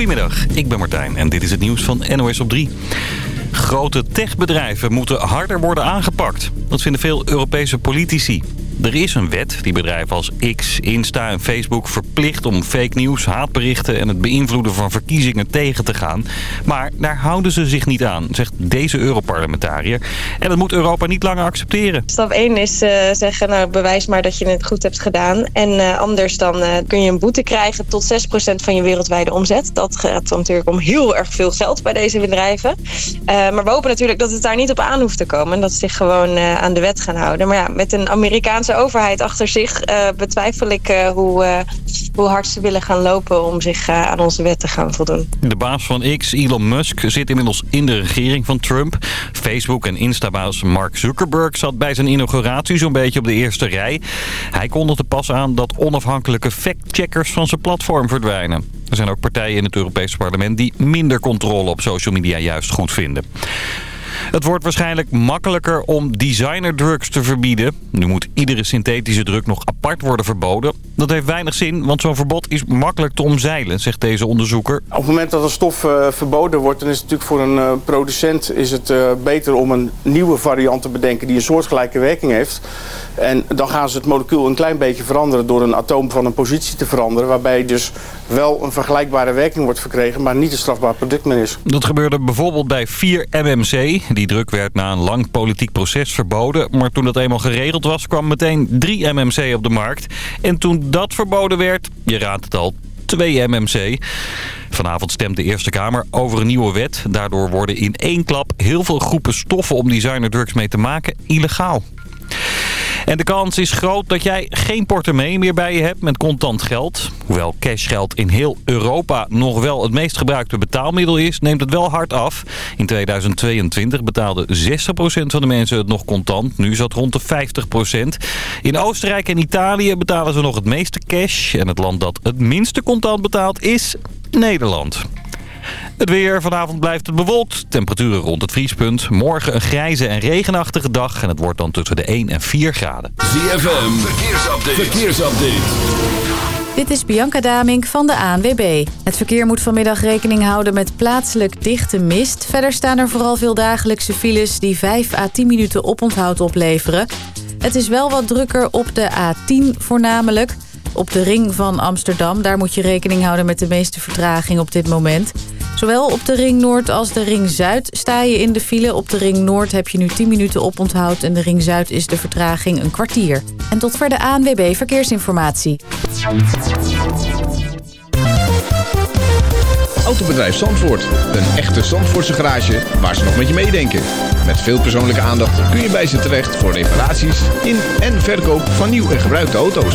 Goedemiddag, ik ben Martijn en dit is het nieuws van NOS op 3. Grote techbedrijven moeten harder worden aangepakt. Dat vinden veel Europese politici. Er is een wet die bedrijven als X, Insta en Facebook verplicht om fake nieuws, haatberichten en het beïnvloeden van verkiezingen tegen te gaan. Maar daar houden ze zich niet aan, zegt deze Europarlementariër. En dat moet Europa niet langer accepteren. Stap 1 is uh, zeggen, nou bewijs maar dat je het goed hebt gedaan. En uh, anders dan uh, kun je een boete krijgen tot 6% van je wereldwijde omzet. Dat gaat natuurlijk om heel erg veel geld bij deze bedrijven. maar we hopen natuurlijk dat het daar niet op aan hoeft te komen. En dat ze zich gewoon aan de wet gaan houden. Maar ja, met een Amerikaanse overheid achter zich uh, betwijfel ik uh, hoe, uh, hoe hard ze willen gaan lopen om zich aan onze wet te gaan voldoen. De baas van X, Elon Musk, zit inmiddels in de regering van Trump. Facebook en Insta-baas Mark Zuckerberg zat bij zijn inauguratie zo'n beetje op de eerste rij. Hij kondigde pas aan dat onafhankelijke fact-checkers van zijn platform verdwijnen. Er zijn ook partijen in het Europese parlement die minder controle op social media juist goed vinden. Het wordt waarschijnlijk makkelijker om designerdrugs te verbieden. Nu moet iedere synthetische drug nog apart worden verboden. Dat heeft weinig zin, want zo'n verbod is makkelijk te omzeilen, zegt deze onderzoeker. Op het moment dat een stof uh, verboden wordt, dan is het natuurlijk voor een uh, producent is het, uh, beter om een nieuwe variant te bedenken die een soortgelijke werking heeft. En dan gaan ze het molecuul een klein beetje veranderen door een atoom van een positie te veranderen. Waarbij dus wel een vergelijkbare werking wordt verkregen, maar niet een strafbaar product meer is. Dat gebeurde bijvoorbeeld bij 4-MMC. Die druk werd na een lang politiek proces verboden. Maar toen dat eenmaal geregeld was, kwam meteen 3-MMC op de markt. En toen dat verboden werd, je raadt het al, 2-MMC. Vanavond stemt de Eerste Kamer over een nieuwe wet. Daardoor worden in één klap heel veel groepen stoffen om designerdrugs mee te maken illegaal. En de kans is groot dat jij geen portemonnee meer bij je hebt met contant geld. Hoewel cashgeld in heel Europa nog wel het meest gebruikte betaalmiddel is, neemt het wel hard af. In 2022 betaalde 60% van de mensen het nog contant. Nu is dat rond de 50%. In Oostenrijk en Italië betalen ze nog het meeste cash. En het land dat het minste contant betaalt is Nederland. Het weer. Vanavond blijft het bewolkt. Temperaturen rond het vriespunt. Morgen een grijze en regenachtige dag. En het wordt dan tussen de 1 en 4 graden. ZFM. Verkeersupdate. Verkeersupdate. Dit is Bianca Damink van de ANWB. Het verkeer moet vanmiddag rekening houden met plaatselijk dichte mist. Verder staan er vooral veel dagelijkse files die 5 à 10 minuten oponthoud opleveren. Het is wel wat drukker op de A10 voornamelijk. Op de ring van Amsterdam, daar moet je rekening houden met de meeste vertraging op dit moment. Zowel op de Ring Noord als de Ring Zuid sta je in de file. Op de Ring Noord heb je nu 10 minuten oponthoud en de Ring Zuid is de vertraging een kwartier. En tot voor de ANWB Verkeersinformatie. Autobedrijf Zandvoort. Een echte Zandvoortse garage waar ze nog met je meedenken. Met veel persoonlijke aandacht kun je bij ze terecht voor reparaties in en verkoop van nieuw en gebruikte auto's.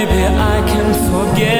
Maybe I can forget.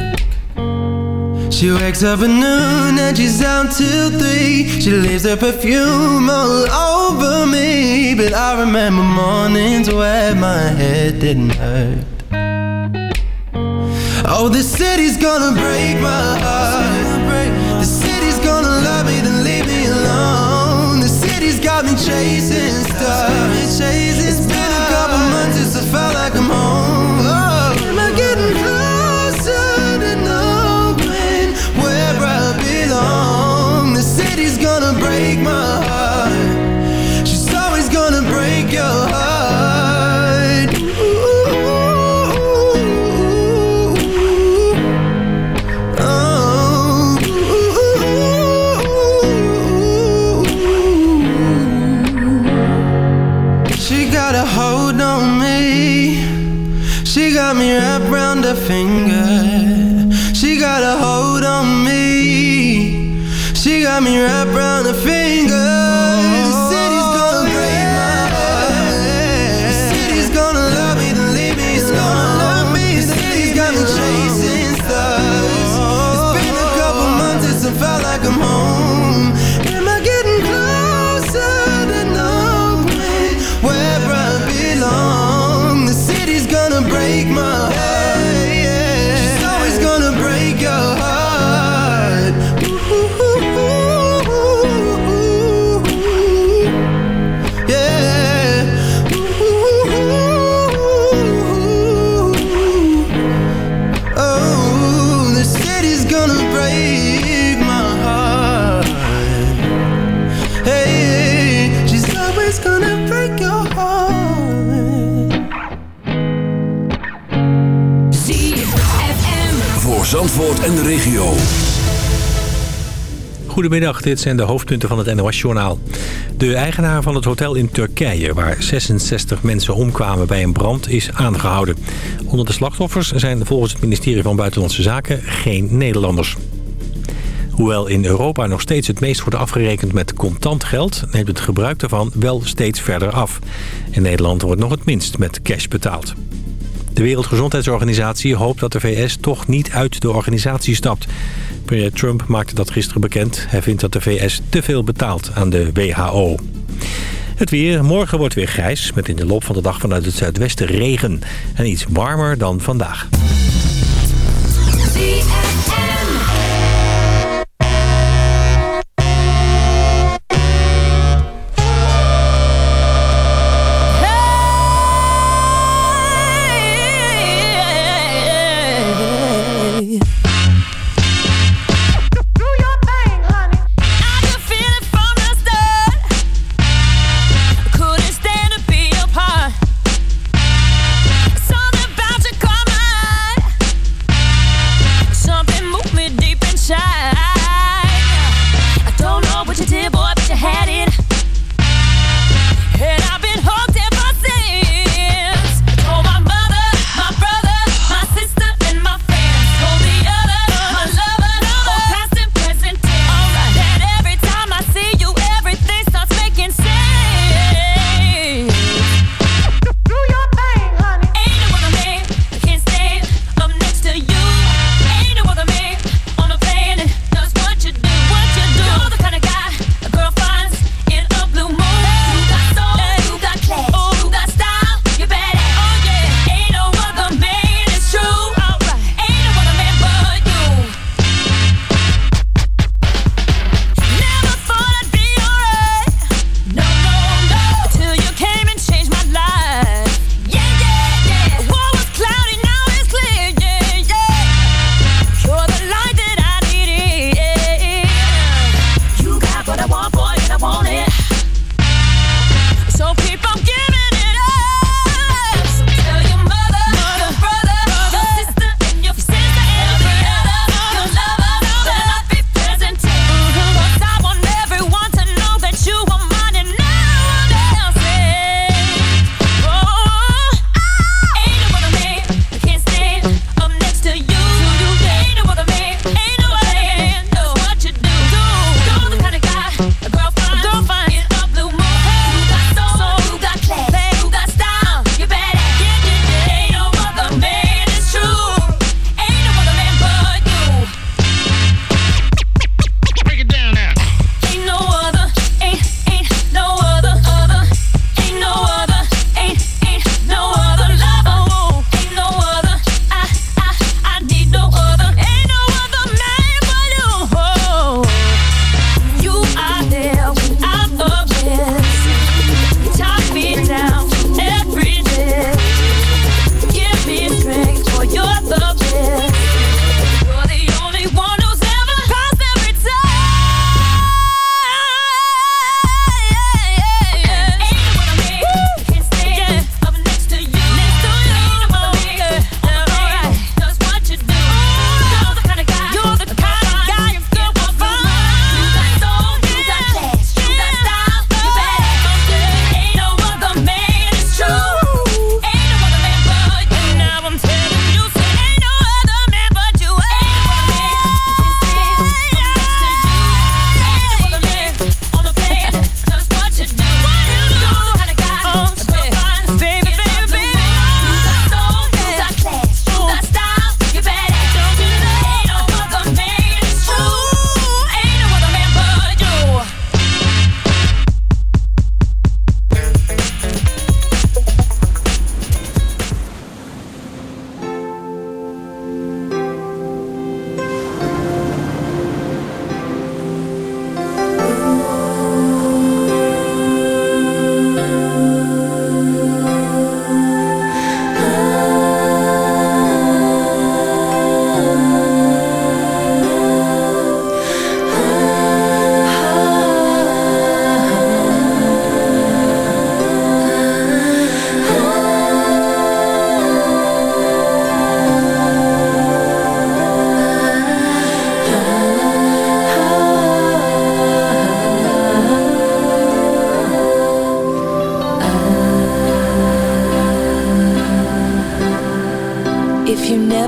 She wakes up at noon and she's out till three. She leaves her perfume all over me. But I remember mornings where my head didn't hurt. Oh, the city's gonna break my heart. The city's gonna love me, then leave me alone. The city's got me chasing stars. It's been a couple months since I felt like I'm home. She's always gonna break your heart Ooh, oh. Ooh. She got a hold on me She got me wrapped around her finger She got a hold on me She got me wrapped regio. Goedemiddag, dit zijn de hoofdpunten van het NOS-journaal. De eigenaar van het hotel in Turkije, waar 66 mensen omkwamen bij een brand, is aangehouden. Onder de slachtoffers zijn volgens het ministerie van Buitenlandse Zaken geen Nederlanders. Hoewel in Europa nog steeds het meest wordt afgerekend met contant geld... neemt het gebruik daarvan wel steeds verder af. In Nederland wordt nog het minst met cash betaald. De Wereldgezondheidsorganisatie hoopt dat de VS toch niet uit de organisatie stapt. Premier Trump maakte dat gisteren bekend. Hij vindt dat de VS te veel betaalt aan de WHO. Het weer. Morgen wordt weer grijs, met in de loop van de dag vanuit het zuidwesten regen. En iets warmer dan vandaag.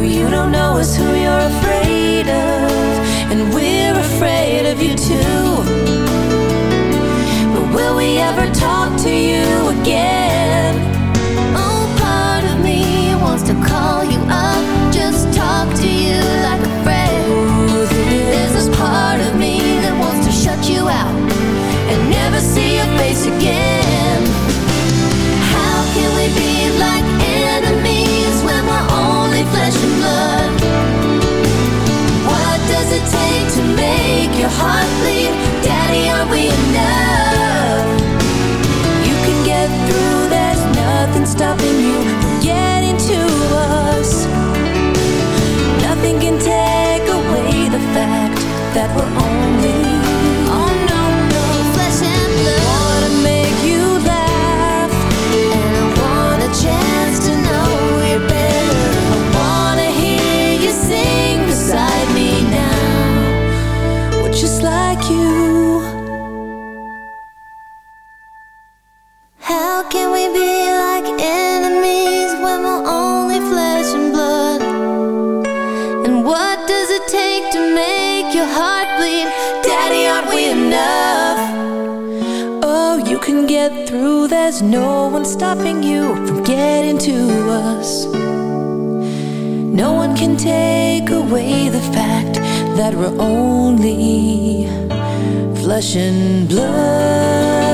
Who you don't know is who you're afraid of. And we're afraid of you too. But will we ever talk take away the fact that we're only flesh and blood.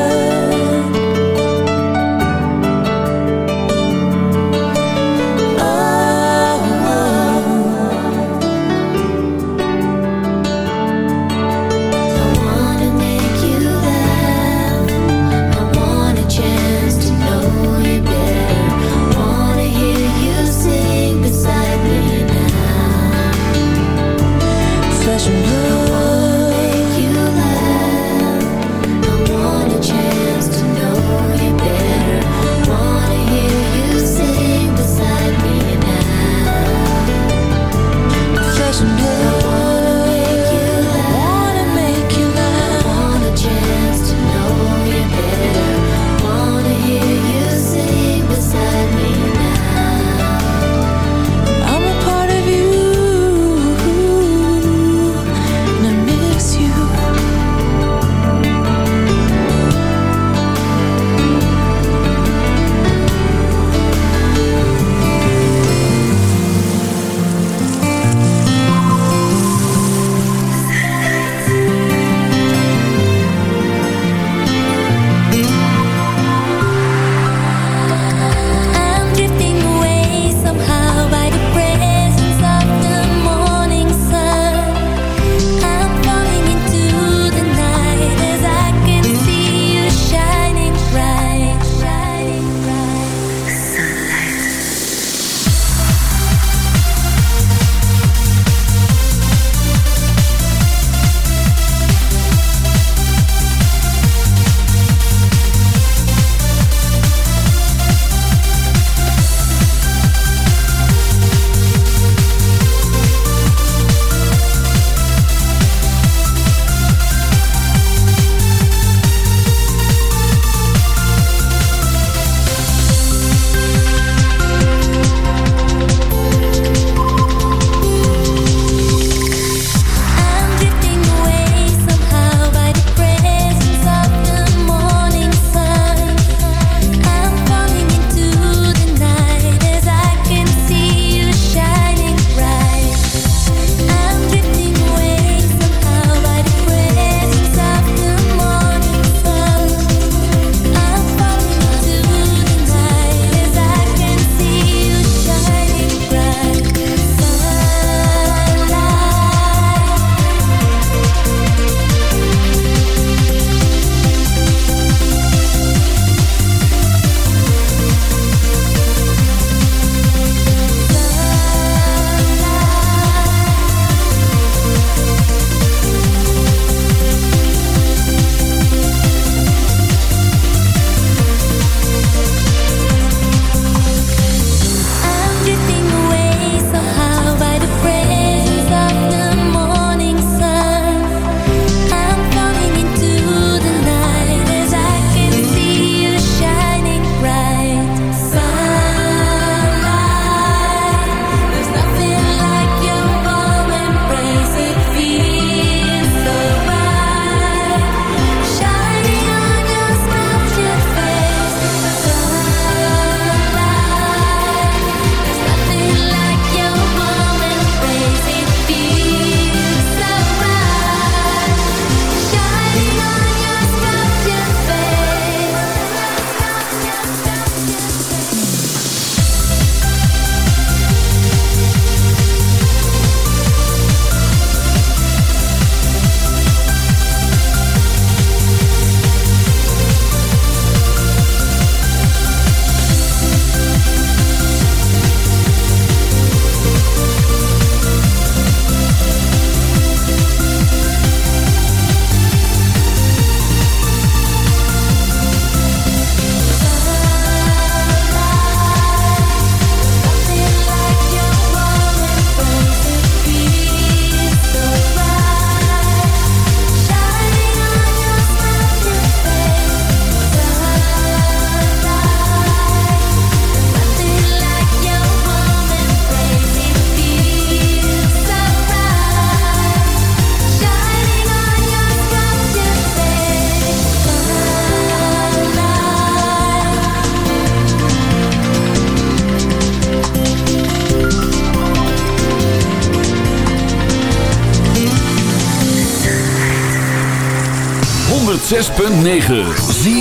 106.9 ZFN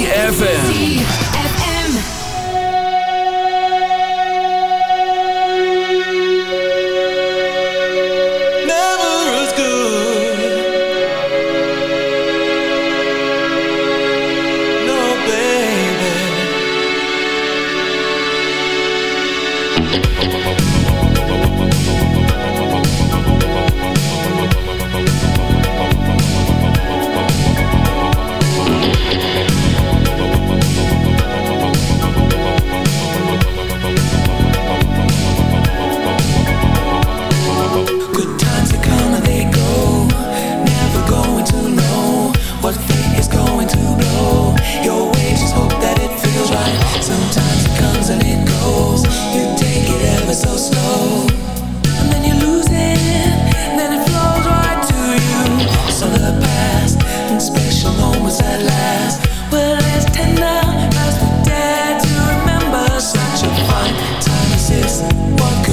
What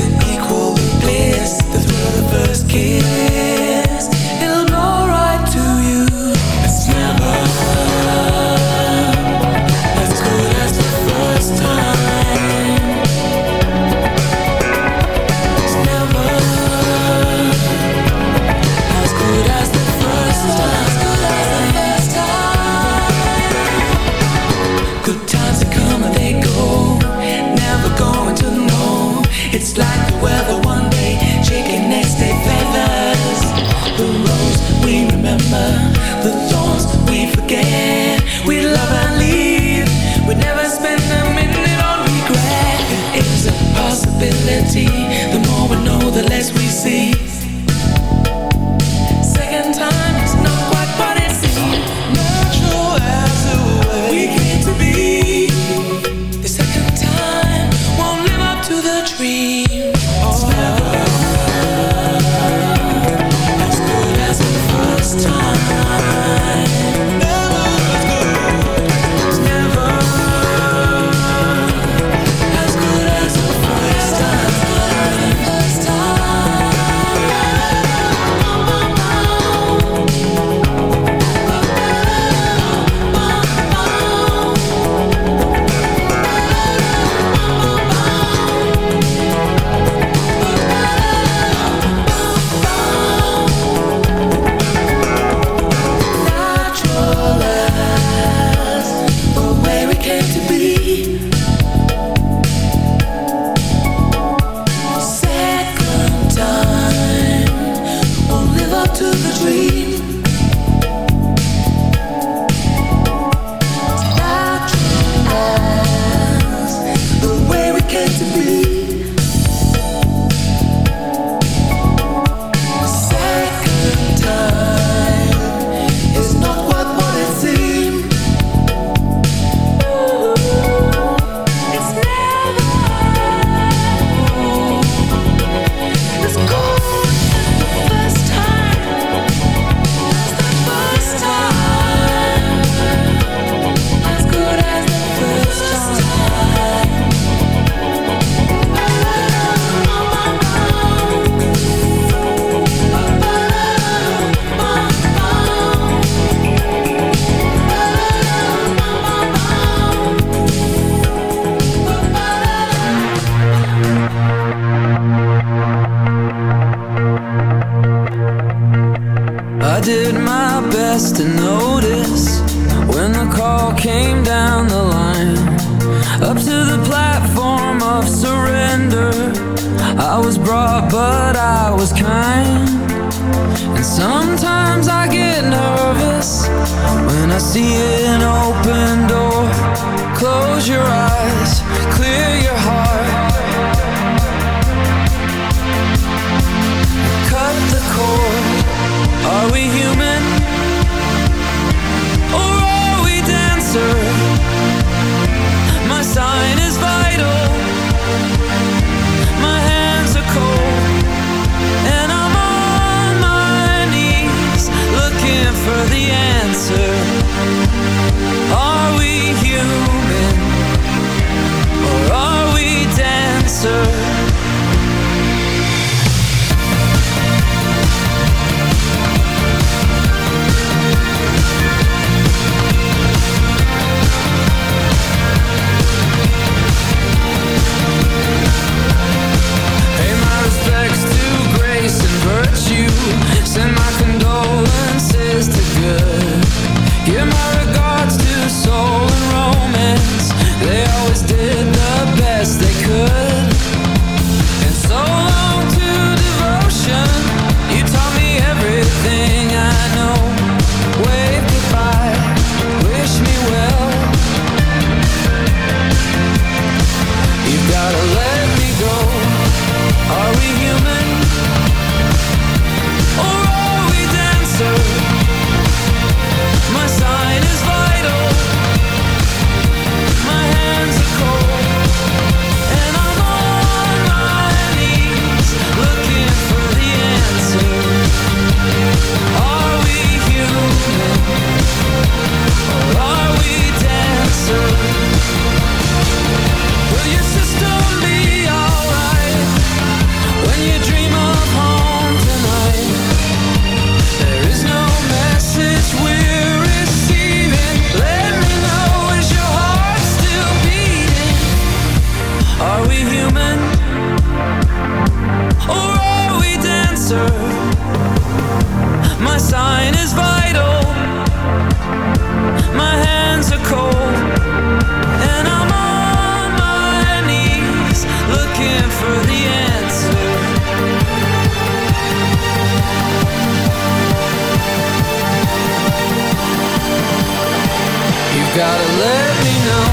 gotta let me know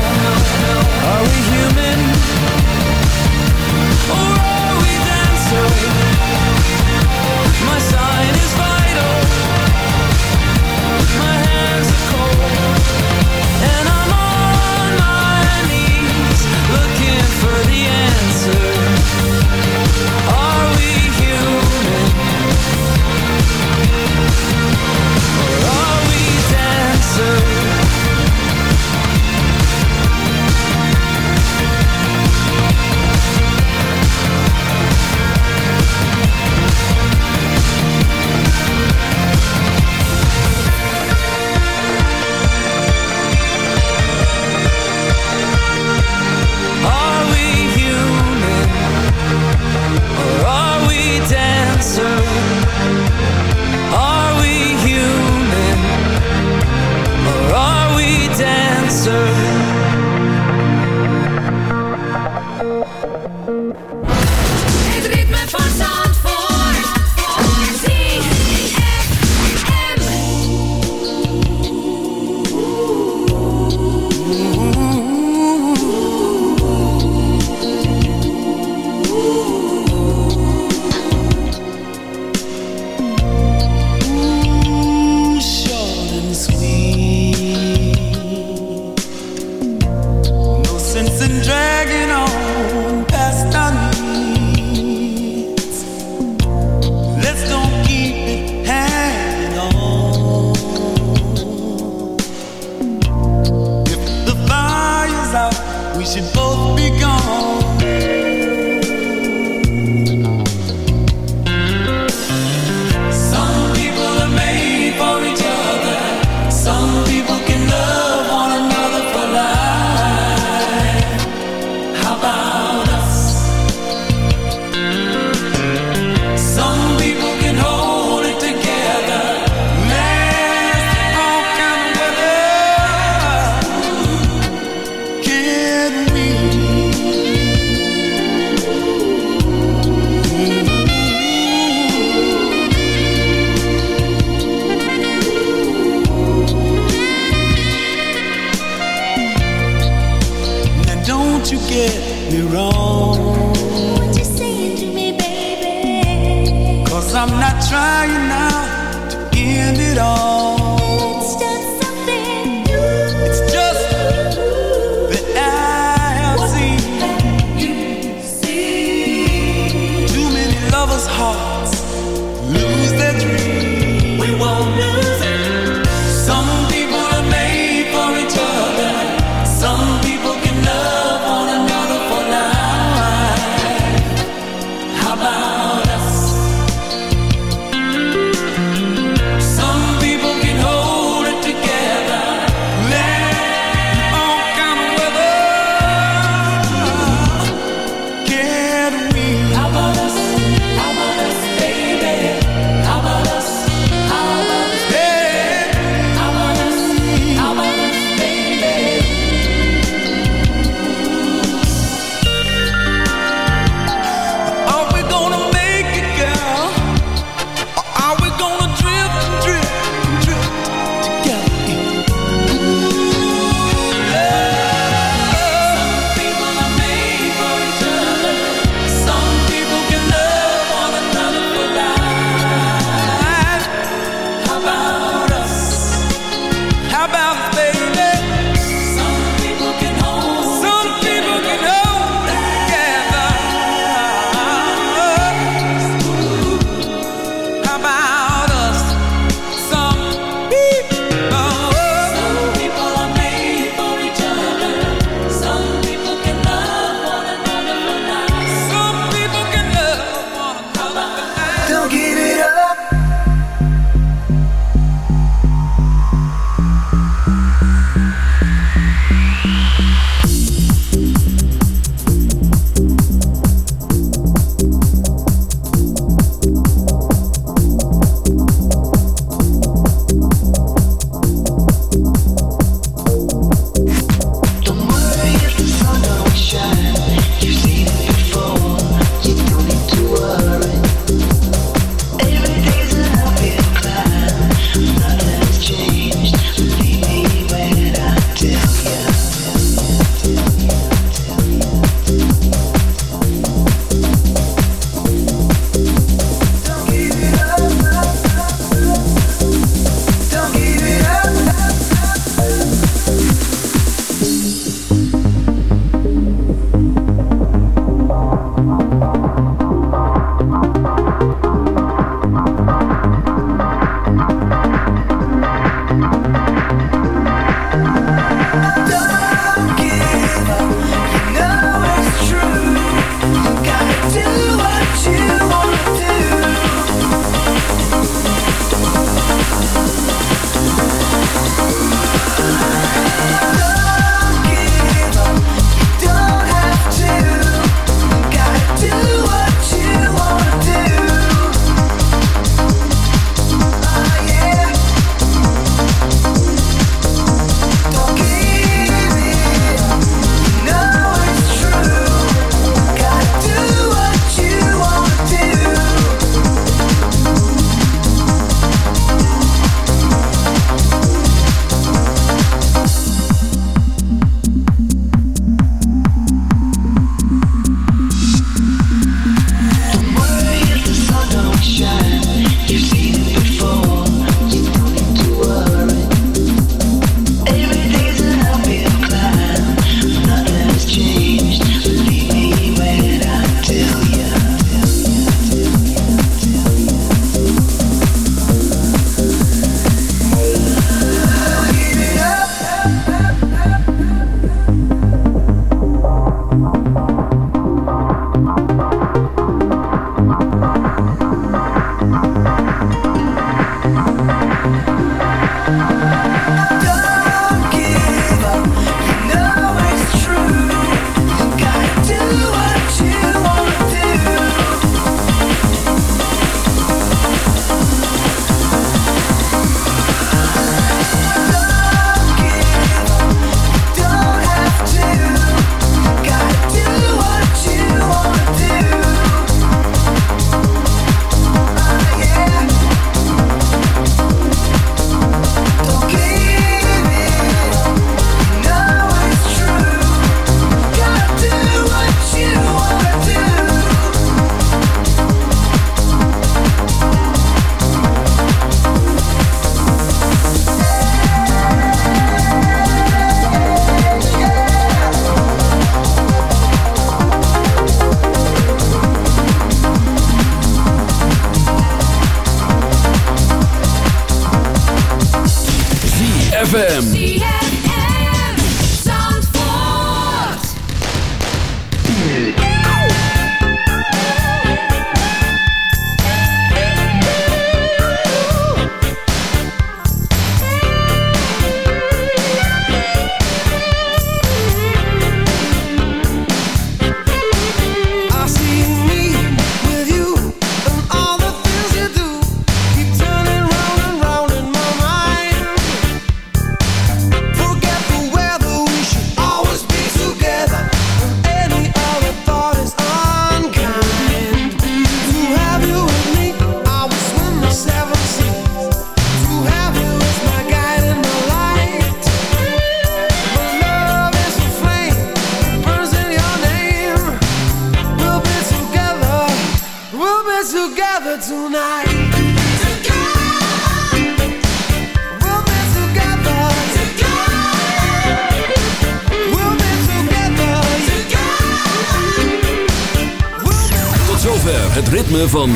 Are we human? Or are we dancing? My sign is vital My hands are cold And I'm on my knees Looking for the answer